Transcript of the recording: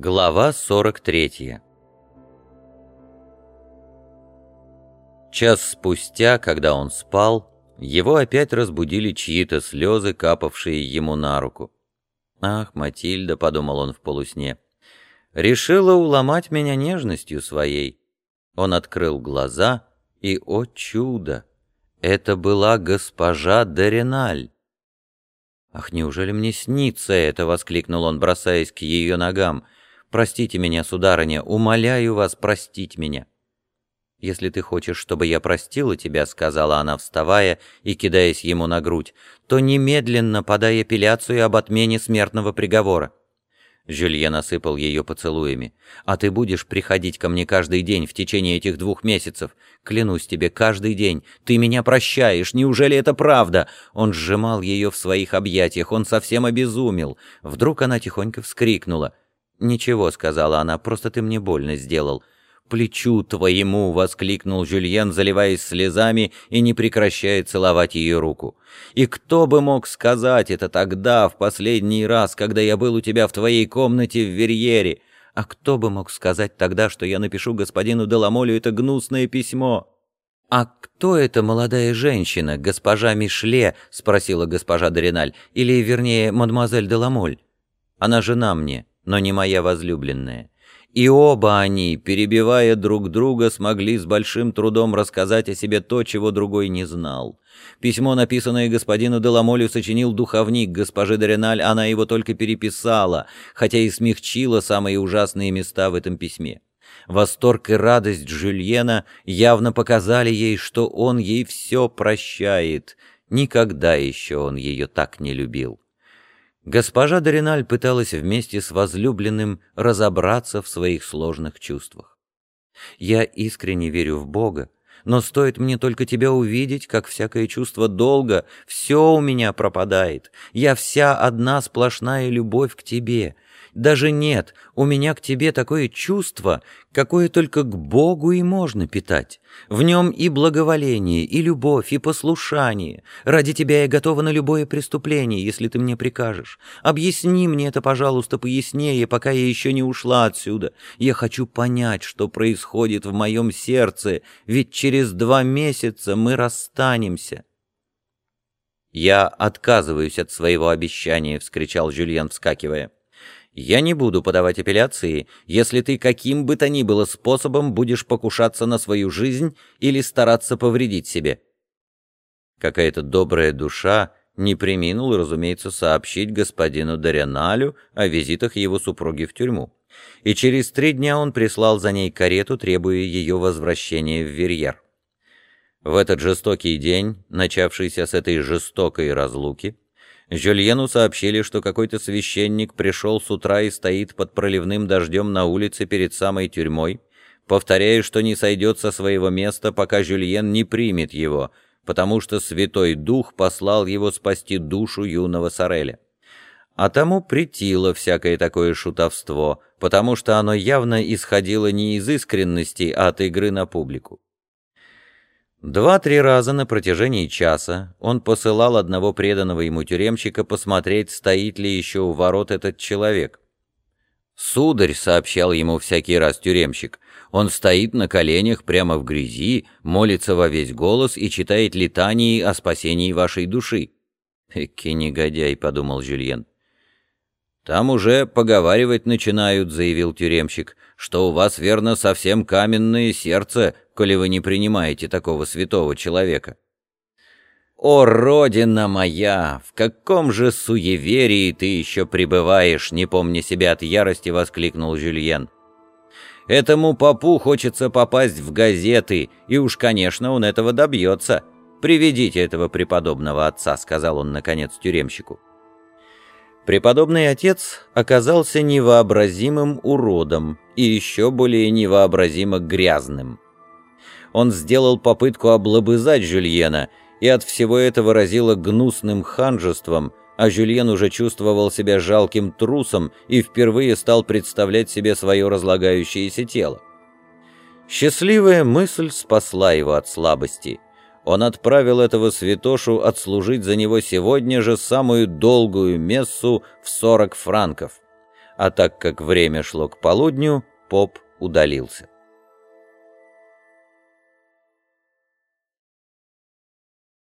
Глава 43 Час спустя, когда он спал, его опять разбудили чьи-то слезы, капавшие ему на руку. «Ах, Матильда», — подумал он в полусне, — «решила уломать меня нежностью своей». Он открыл глаза, и, о чудо, это была госпожа Дореналь. «Ах, неужели мне снится это?» — воскликнул он, бросаясь к ее ногам. «Простите меня, сударыня, умоляю вас простить меня». «Если ты хочешь, чтобы я простила тебя», — сказала она, вставая и кидаясь ему на грудь, «то немедленно подай апелляцию об отмене смертного приговора». Жюльен осыпал ее поцелуями. «А ты будешь приходить ко мне каждый день в течение этих двух месяцев? Клянусь тебе, каждый день. Ты меня прощаешь. Неужели это правда?» Он сжимал ее в своих объятиях. Он совсем обезумел. Вдруг она тихонько вскрикнула. «Ничего», — сказала она, — «просто ты мне больно сделал» плечу твоему!» — воскликнул Жюльен, заливаясь слезами и не прекращая целовать ее руку. «И кто бы мог сказать это тогда, в последний раз, когда я был у тебя в твоей комнате в Верьере? А кто бы мог сказать тогда, что я напишу господину Деламолю это гнусное письмо?» «А кто эта молодая женщина, госпожа Мишле?» — спросила госпожа Дориналь. «Или, вернее, мадемуазель Деламоль? Она жена мне, но не моя возлюбленная. И оба они, перебивая друг друга, смогли с большим трудом рассказать о себе то, чего другой не знал. Письмо, написанное господину Деламолю, сочинил духовник госпожи Дориналь, она его только переписала, хотя и смягчила самые ужасные места в этом письме. Восторг и радость Жюльена явно показали ей, что он ей все прощает. Никогда еще он ее так не любил. Госпожа Дориналь пыталась вместе с возлюбленным разобраться в своих сложных чувствах. «Я искренне верю в Бога, но стоит мне только тебя увидеть, как всякое чувство долга, все у меня пропадает. Я вся одна сплошная любовь к тебе, даже нет, у меня к тебе такое чувство, какое только к Богу и можно питать. В нем и благоволение, и любовь, и послушание. Ради тебя я готова на любое преступление, если ты мне прикажешь. Объясни мне это, пожалуйста, пояснее, пока я еще не ушла отсюда. Я хочу понять, что происходит в моем сердце, ведь через два месяца мы расстанемся». «Я отказываюсь от своего обещания», — вскричал Жюльен, вскакивая. Я не буду подавать апелляции, если ты каким бы то ни было способом будешь покушаться на свою жизнь или стараться повредить себе. Какая-то добрая душа не приминула, разумеется, сообщить господину Дорианалю о визитах его супруги в тюрьму. И через три дня он прислал за ней карету, требуя ее возвращения в Верьер. В этот жестокий день, начавшийся с этой жестокой разлуки, Жюльену сообщили, что какой-то священник пришел с утра и стоит под проливным дождем на улице перед самой тюрьмой, повторяя, что не сойдет со своего места, пока Жюльен не примет его, потому что Святой Дух послал его спасти душу юного Сореля. А тому притило всякое такое шутовство, потому что оно явно исходило не из искренности, а от игры на публику. Два-три раза на протяжении часа он посылал одного преданного ему тюремщика посмотреть, стоит ли еще у ворот этот человек. «Сударь», — сообщал ему всякий раз тюремщик, — «он стоит на коленях прямо в грязи, молится во весь голос и читает летании о спасении вашей души». «Эки негодяй», — подумал Жюльен. «Там уже поговаривать начинают», — заявил тюремщик, — «что у вас, верно, совсем каменное сердце, коли вы не принимаете такого святого человека». «О, Родина моя! В каком же суеверии ты еще пребываешь?» Не помня себя от ярости, воскликнул Жюльен. «Этому попу хочется попасть в газеты, и уж, конечно, он этого добьется. Приведите этого преподобного отца», — сказал он, наконец, тюремщику. Преподобный отец оказался невообразимым уродом и еще более невообразимо грязным. Он сделал попытку облобызать Жюльена, и от всего этого разило гнусным ханжеством, а Жюльен уже чувствовал себя жалким трусом и впервые стал представлять себе свое разлагающееся тело. Счастливая мысль спасла его от слабости — он отправил этого святошу отслужить за него сегодня же самую долгую мессу в 40 франков. а так как время шло к полудню, поп удалился.